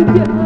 будет.